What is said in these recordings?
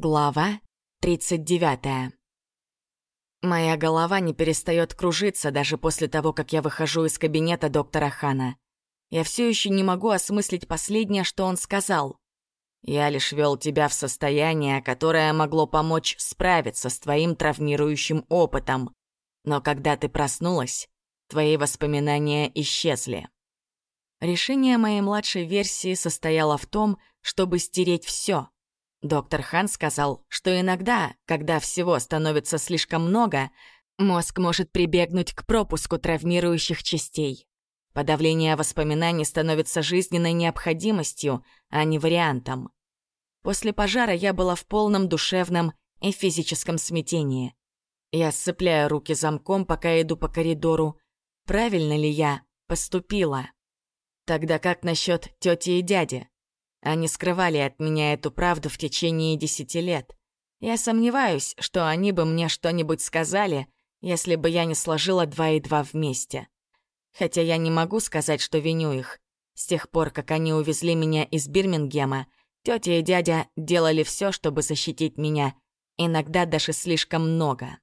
Глава 39. Моя голова не перестает кружиться даже после того, как я выхожу из кабинета доктора Хана. Я все еще не могу осмыслить последнее, что он сказал. Я лишь вел тебя в состояние, которое могло помочь справиться с твоим травмирующим опытом. Но когда ты проснулась, твои воспоминания исчезли. Решение моей младшей версии состояло в том, чтобы стереть все — Доктор Хан сказал, что иногда, когда всего становится слишком много, мозг может прибегнуть к пропуску травмирующих частей. Подавление воспоминаний становится жизненной необходимостью, а не вариантом. После пожара я была в полном душевном и физическом смятении. Я сцепляю руки замком, пока иду по коридору. Правильно ли я поступила? Тогда как насчет тети и дяди? Они скрывали от меня эту правду в течение десяти лет. Я сомневаюсь, что они бы мне что-нибудь сказали, если бы я не сложила два и два вместе. Хотя я не могу сказать, что виню их. С тех пор, как они увезли меня из Бирмингема, тетя и дядя делали все, чтобы защитить меня, иногда даже слишком много.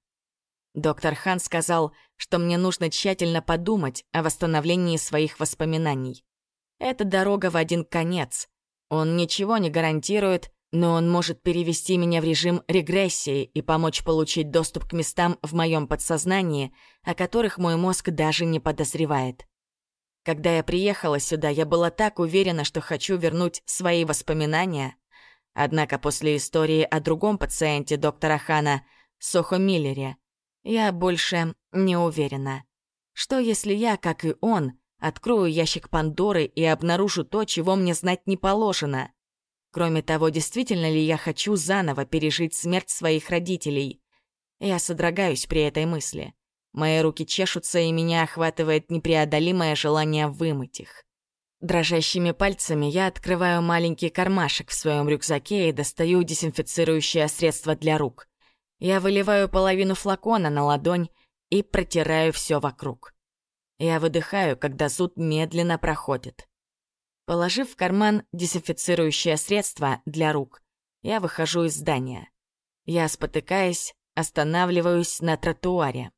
Доктор Хан сказал, что мне нужно тщательно подумать о восстановлении своих воспоминаний. Это дорога в один конец — он ничего не гарантирует, но он может перевести меня в режим регрессии и помочь получить доступ к местам в моем подсознании, о которых мой мозг даже не подозревает. Когда я приехала сюда, я была так уверена, что хочу вернуть свои воспоминания. Однако после истории о другом пациенте доктора Хана, Сохо Миллере, я больше не уверена. Что если я, как и он, Открою ящик Пандоры и обнаружу то, чего мне знать не положено. Кроме того, действительно ли я хочу заново пережить смерть своих родителей? Я содрогаюсь при этой мысли. Мои руки чешутся, и меня охватывает непреодолимое желание вымыть их. Дрожащими пальцами я открываю маленький кармашек в своем рюкзаке и достаю дезинфицирующее средство для рук. Я выливаю половину флакона на ладонь и протираю все вокруг. Я выдыхаю, когда зуд медленно проходит. Положив в карман дезинфицирующее средство для рук, я выхожу из здания. Я, спотыкаясь, останавливаюсь на тротуаре.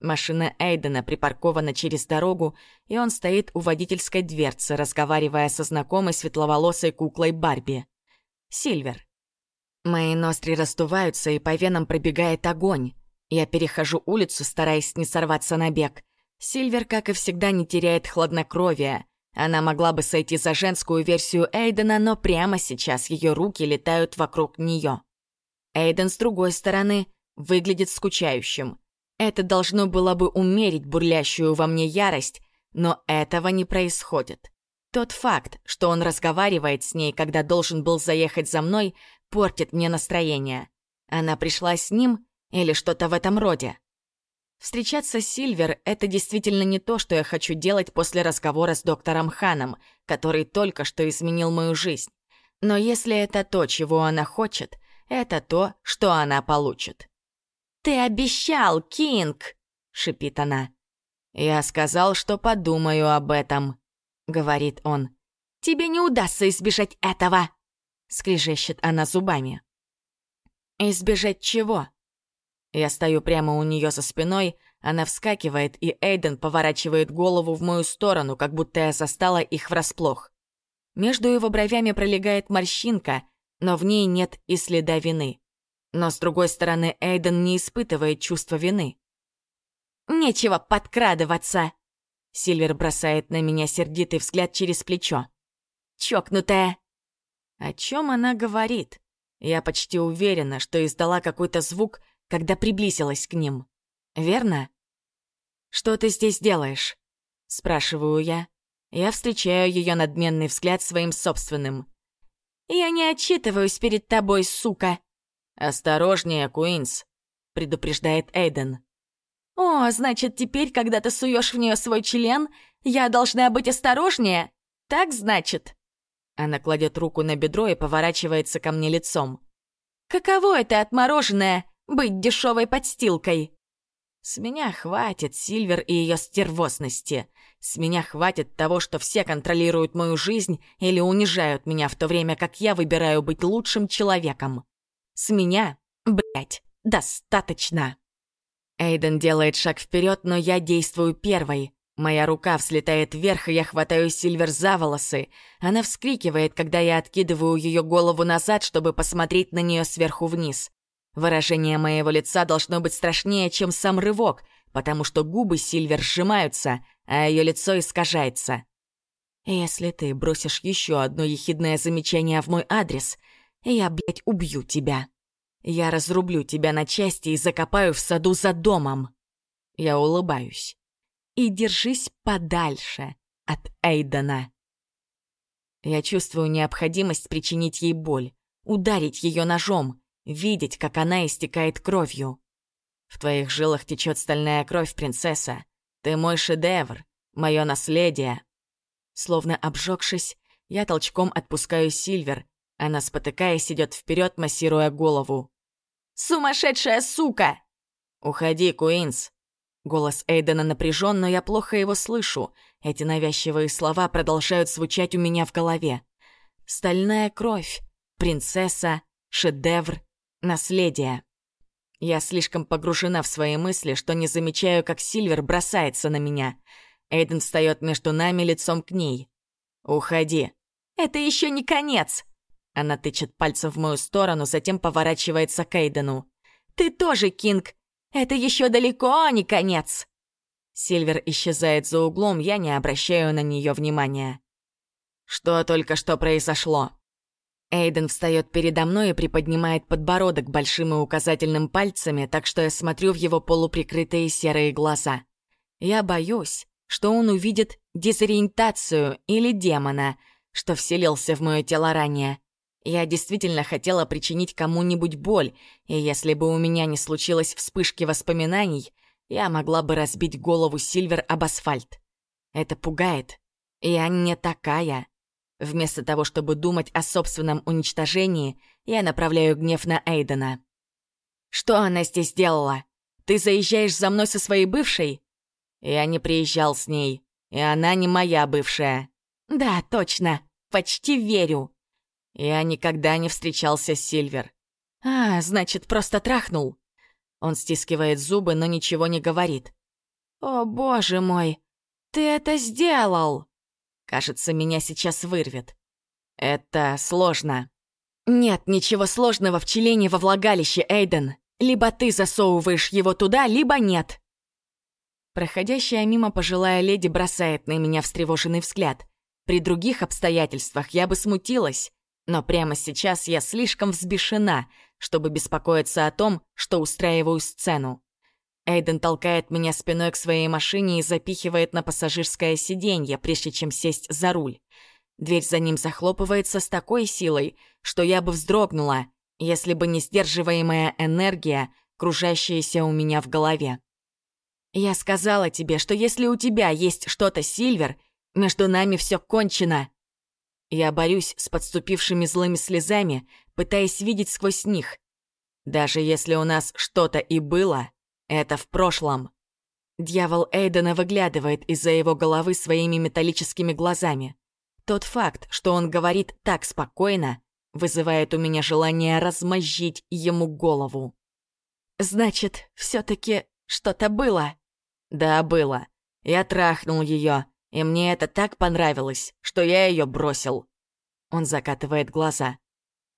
Машина Эйдена припаркована через дорогу, и он стоит у водительской дверцы, разговаривая со знакомой светловолосой куклой Барби. Сильвер. Мои ноздри раздуваются, и по венам пробегает огонь. Я перехожу улицу, стараясь не сорваться на бег. Сильвер, как и всегда, не теряет хладнокровия. Она могла бы сойти за женскую версию Эйдена, но прямо сейчас ее руки летают вокруг нее. Эйден, с другой стороны, выглядит скучающим. Это должно было бы умерить бурлящую во мне ярость, но этого не происходит. Тот факт, что он разговаривает с ней, когда должен был заехать за мной, портит мне настроение. Она пришла с ним или что-то в этом роде. Встречаться с Сильвер — это действительно не то, что я хочу делать после разговора с доктором Ханом, который только что изменил мою жизнь. Но если это то, чего она хочет, это то, что она получит. «Ты обещал, Кинг!» — шипит она. «Я сказал, что подумаю об этом», — говорит он. «Тебе не удастся избежать этого!» — скрежещет она зубами. «Избежать чего?» Я стою прямо у нее за спиной, она вскакивает, и Эйден поворачивает голову в мою сторону, как будто я застала их врасплох. Между его бровями пролегает морщинка, но в ней нет и следа вины. Но, с другой стороны, Эйден не испытывает чувства вины. «Нечего подкрадываться!» Сильвер бросает на меня сердитый взгляд через плечо. «Чокнутая!» О чем она говорит? Я почти уверена, что издала какой-то звук, когда приблизилась к ним. Верно? «Что ты здесь делаешь?» — спрашиваю я. Я встречаю ее надменный взгляд своим собственным. «Я не отчитываюсь перед тобой, сука!» «Осторожнее, Куинс», — предупреждает Эйден. «О, значит, теперь, когда ты суешь в нее свой член, я должна быть осторожнее? Так значит?» Она кладет руку на бедро и поворачивается ко мне лицом. «Каково это, отмороженное, быть дешевой подстилкой. С меня хватит Сильвер и ее стервозности. С меня хватит того, что все контролируют мою жизнь или унижают меня в то время, как я выбираю быть лучшим человеком. С меня, блять, достаточно. Эйден делает шаг вперед, но я действую первой. Моя рука взлетает вверх, и я хватаю Сильвер за волосы. Она вскрикивает, когда я откидываю ее голову назад, чтобы посмотреть на нее сверху вниз. Выражение моего лица должно быть страшнее, чем сам рывок, потому что губы Сильвер сжимаются, а ее лицо искажается. «Если ты бросишь еще одно ехидное замечание в мой адрес, я, блядь, убью тебя. Я разрублю тебя на части и закопаю в саду за домом». Я улыбаюсь. «И держись подальше от Эйдена». Я чувствую необходимость причинить ей боль, ударить ее ножом, видеть, как она истекает кровью. В твоих жилах течет стальная кровь, принцесса. Ты мой шедевр, мое наследие. Словно обжегшись, я толчком отпускаю Сильвер. Она, спотыкаясь, идет вперед, массируя голову. «Сумасшедшая сука!» «Уходи, Куинс!» Голос Эйдена напряжен, но я плохо его слышу. Эти навязчивые слова продолжают звучать у меня в голове. «Стальная кровь», «принцесса», «шедевр», «наследие». Я слишком погружена в свои мысли, что не замечаю, как Сильвер бросается на меня. Эйден встает между нами лицом к ней. «Уходи». «Это еще не конец!» Она тычет пальцем в мою сторону, затем поворачивается к Эйдену. «Ты тоже, Кинг! Это еще далеко не конец!» Сильвер исчезает за углом, я не обращаю на нее внимания. «Что только что произошло?» Эйден встает передо мной и приподнимает подбородок большим и указательным пальцами, так что я смотрю в его полуприкрытые серые глаза. Я боюсь, что он увидит дезориентацию или демона, что вселился в мое тело ранее. Я действительно хотела причинить кому-нибудь боль, и если бы у меня не случилось вспышки воспоминаний, я могла бы разбить голову Сильвер об асфальт. Это пугает. Я не такая. Вместо того, чтобы думать о собственном уничтожении, я направляю гнев на Эйдена. «Что она здесь делала? Ты заезжаешь за мной со своей бывшей?» «Я не приезжал с ней, и она не моя бывшая». «Да, точно. Почти верю». «Я никогда не встречался с Сильвер». «А, значит, просто трахнул». Он стискивает зубы, но ничего не говорит. «О, боже мой, ты это сделал!» Кажется, меня сейчас вырвет. Это сложно. Нет ничего сложного в челении во влагалище, Эйден. Либо ты засовываешь его туда, либо нет. Проходящая мимо пожилая леди бросает на меня встревоженный взгляд. При других обстоятельствах я бы смутилась, но прямо сейчас я слишком взбешена, чтобы беспокоиться о том, что устраиваю сцену. Эйден толкает меня спиной к своей машине и запихивает на пассажирское сиденье, прежде чем сесть за руль. Дверь за ним захлопывается с такой силой, что я бы вздрогнула, если бы не сдерживаемая энергия, кружащаяся у меня в голове. «Я сказала тебе, что если у тебя есть что-то, Сильвер, между нами все кончено!» Я борюсь с подступившими злыми слезами, пытаясь видеть сквозь них. Даже если у нас что-то и было, это в прошлом. Дьявол Эйдена выглядывает из-за его головы своими металлическими глазами. Тот факт, что он говорит так спокойно, вызывает у меня желание размозжить ему голову. «Значит, все таки что-то было?» «Да, было. Я трахнул ее, и мне это так понравилось, что я ее бросил». Он закатывает глаза.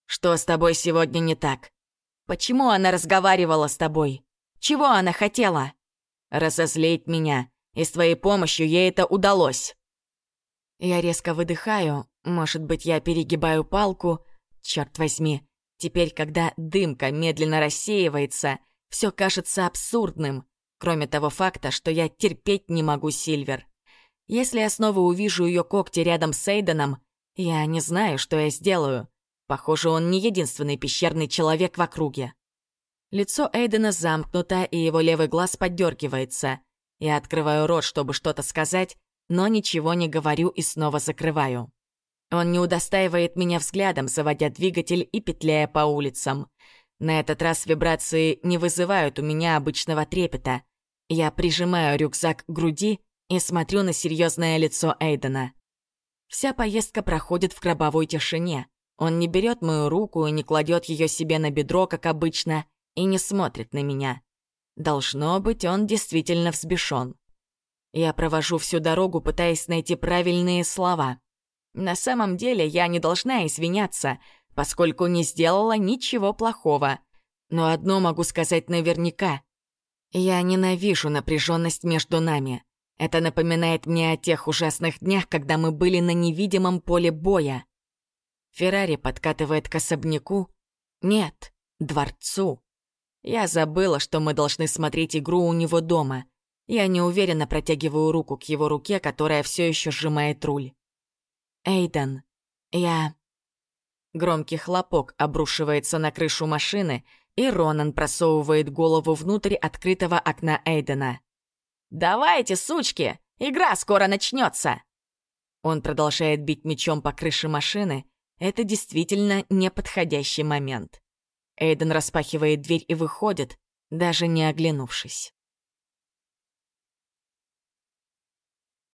«Что с тобой сегодня не так? Почему она разговаривала с тобой? Чего она хотела? Разозлить меня, и с твоей помощью ей это удалось. Я резко выдыхаю, может быть, я перегибаю палку. Черт возьми, теперь, когда дымка медленно рассеивается, все кажется абсурдным, кроме того факта, что я терпеть не могу Сильвер. Если я снова увижу ее когти рядом с Эйденом, я не знаю, что я сделаю. Похоже, он не единственный пещерный человек в округе. Лицо Эйдена замкнуто, и его левый глаз поддергивается. Я открываю рот, чтобы что-то сказать, но ничего не говорю и снова закрываю. Он не удостаивает меня взглядом, заводя двигатель и петляя по улицам. На этот раз вибрации не вызывают у меня обычного трепета. Я прижимаю рюкзак к груди и смотрю на серьезное лицо Эйдена. Вся поездка проходит в гробовой тишине. Он не берет мою руку и не кладет ее себе на бедро, как обычно, и не смотрит на меня. Должно быть, он действительно взбешен. Я провожу всю дорогу, пытаясь найти правильные слова. На самом деле я не должна извиняться, поскольку не сделала ничего плохого. Но одно могу сказать наверняка. Я ненавижу напряженность между нами. Это напоминает мне о тех ужасных днях, когда мы были на невидимом поле боя. Феррари подкатывает к особняку. Нет, дворцу. Я забыла, что мы должны смотреть игру у него дома. Я неуверенно протягиваю руку к его руке, которая все еще сжимает руль. Эйден, я... Громкий хлопок обрушивается на крышу машины, и Ронан просовывает голову внутрь открытого окна Эйдена. «Давайте, сучки! Игра скоро начнется!» Он продолжает бить мечом по крыше машины. Это действительно неподходящий момент. Эйден распахивает дверь и выходит, даже не оглянувшись.